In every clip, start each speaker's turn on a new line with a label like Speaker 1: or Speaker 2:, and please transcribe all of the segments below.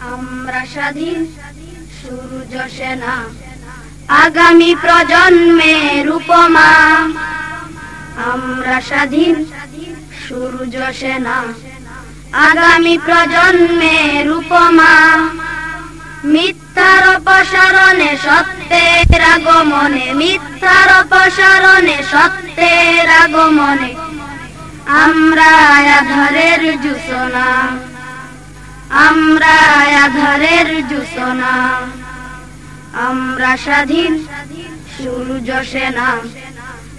Speaker 1: আমরা স্বাধীন সূর্য সেনা। আগামী প্রজন্মের উপমা। আমরা স্বাধীন সূর্য সেনা। আগামী প্রজন্মের উপমা। মিথ্যার অপসারণে সত্যের আগমনে, মিথ্যার অপসারণে সত্যের আগমনে। আমরা আধারের জুসনা। আমরা আধারের জুসনা। আমরা স্বাধীন সূর্য সেনা।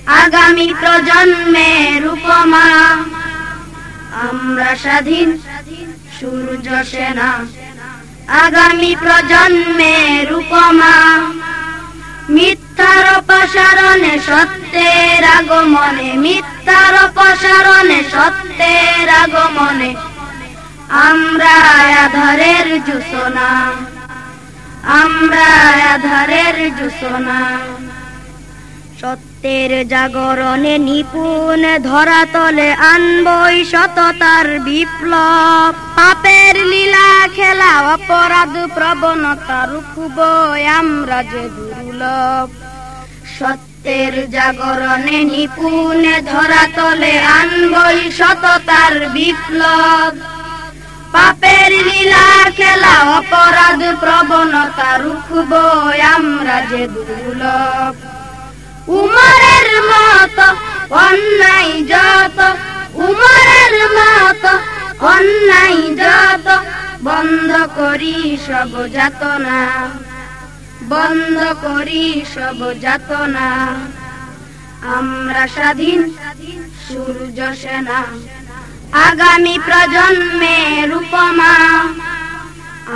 Speaker 1: আগামী প্রজন্মের উপমা। আমরা স্বাধীন সূর্য সেনা। আগামী প্রজন্মের উপমা। মিথ্যার অপসারণে সত্যের আগমনে, মিথ্যার অপসারণে সত্যের আগমনে আমরা আধারের জুসনা। আমরা আধারের জুসনা। সত্যের জাগরণে নিপুণ ধরাতলে আনবই সততার বিপ্লব। পাপের লীলা খেলা অপরাধ প্রবণতা রুখব আমরা যে দুর্লভ। সত্যের জাগরণে নিপুণ ধরাতলে আনবই সততার বিপ্লব। পাপের লীলা খেলা, অপরাধ প্রবণতা রুখব আমরা যে দুর্লভ। উমরের মত অন্যায় যত, উমরের মত অন্যায় যত, বন্ধ করি সব যাতনা। বন্ধ করি সব যাতনা। আমরা স্বাধীন সূর্য সেনা। আগামী প্রজন্মের উপমা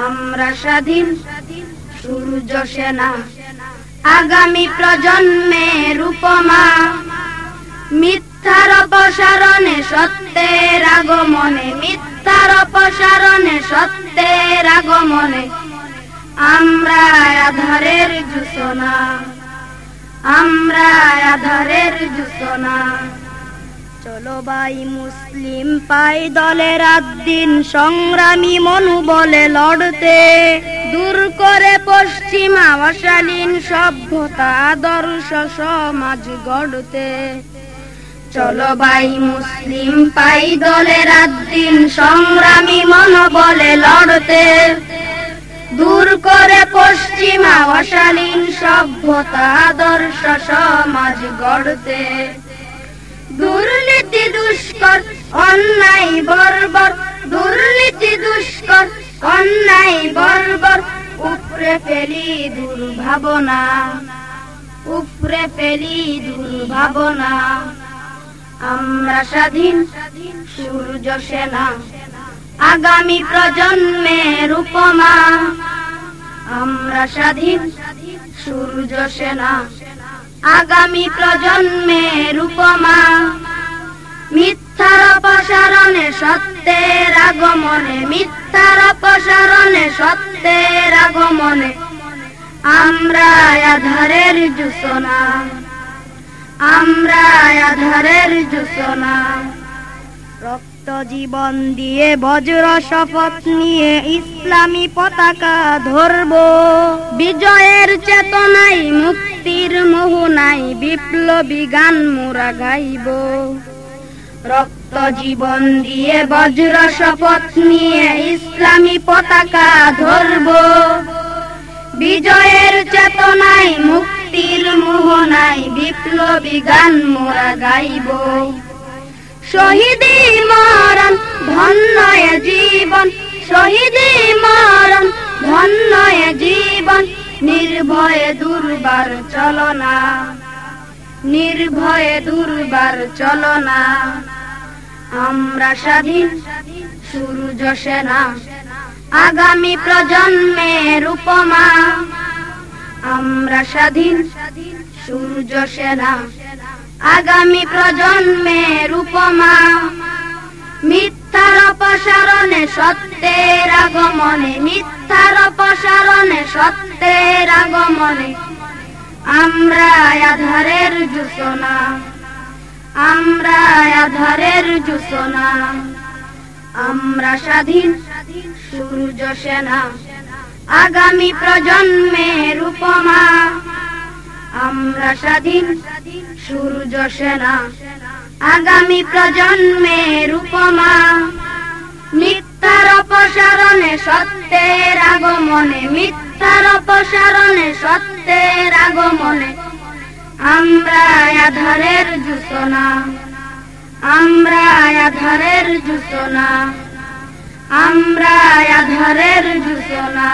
Speaker 1: আমরা স্বাধীন সূর্য সেনা। আগামী প্রজন্মের উপমা মিথ্যার অপসারণে সত্যের আগমনে, মিথ্যার অপসারণে সত্যের আগমনে, আমরা আধারের জুসনা, আমরা আধারের জুসনা। চলো ভাই মুসলিম পাই দলের দিন সংগ্রামী মনোবলে লড়তে। দূর করে পশ্চিমা অশালীন সভ্যতা, আদর্শ সমাজ গড়তে। চলো ভাই মুসলিম পাই দলে রাত দিন সংগ্রামী মনোবলে লড়তে। দূর করে পশ্চিমা অশালীন সভ্যতা, আদর্শ সমাজ গড়তে। দুর্নীতি দুষ্কর, অন্যায় বর্বর। দুর্নীতি দুষ্কর, অন্যায় বর্বর। উপরে ফেলি দুর্ভাবনা, উপরে ফেলি দুর্ভাবনা। আমরা স্বাধীন, সূর্য সেনা, আগামী প্রজন্মের উপমা। আমরা স্বাধীন, সূর্য সেনা আগামী প্রজন্মের উপমা মিথ্যার অপসারণে সত্যের আগমনে, মিথ্যার অপসারণে সত্যের আগমনে আমরা আধারের জুসনা আমরা আধারের জুসনা। রক্ত জীবন দিয়ে বজ্র শপথ নিয়ে ইসলামী পতাকা ধরব, বিজয়ের চেতনাই মুক্তির মোহনাই বিপ্লবী গান মোরা গাইব। রক্ত জীবন দিয়ে বজ্র শপথ নিয়ে ইসলামী পতাকা ধরব। বিজয়ের চেতনায় মুক্তির মোহনাই বিপ্লবী গান মোরা গাইব। শহীদি মরণ, ধন্যয় জীবন। শহীদি মরণ, ধন্যয় জীবন। নির্ভয়ে দুর্বার চলনা। নির্ভয়ে দুর্বার চলনা আমরা স্বাধীন সূর্য সেনা। আগামী প্রজন্মের উপমা। আমরা স্বাধীন সূর্য সেনা। আগামী প্রজন্মের উপমা। মিথ্যার অপসারণে সত্যের আগমনে, মিথ্যার অপসারণে সত্যের আগমনে। আমরা আধারের জুসনা। আমরা আধারের জুসনা। আমরা স্বাধীন সূর্য সেনা। আগামী প্রজন্মের উপমা। আমরা স্বাধীন সূর্য সেনা। আগামী প্রজন্মের উপমা। মিথ্যার অপসারণে সত্যের আগমনে মিথ্যার অপসারণে সত্যের আগমনে। আমরা আধারের জুসনা। আমরা আধারের জুসনা। আমরা আধারের জুসনা।